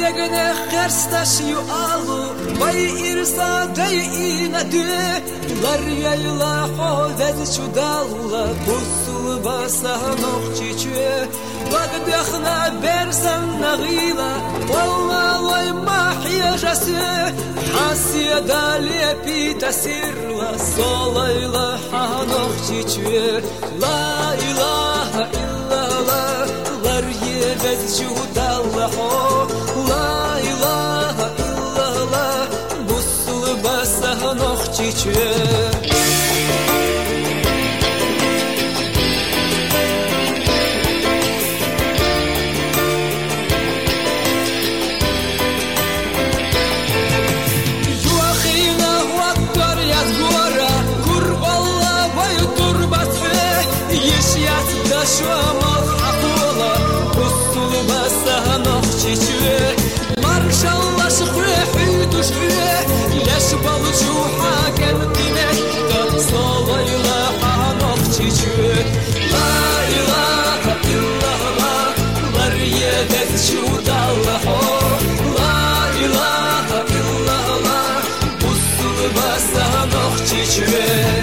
دگنه خرستش یو آلو بای ایرسا دی اینا دو لر یلا خود از چو دالا بوسل باسا نخچی چو لگ دخنا برسن نغیلا والا لای ما حیجسی حاسی دالی پی تسیر لا سولای لا حنخچی چو لا Çiçeğe.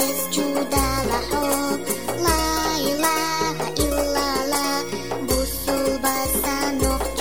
Bismillahirrahmanirrahim.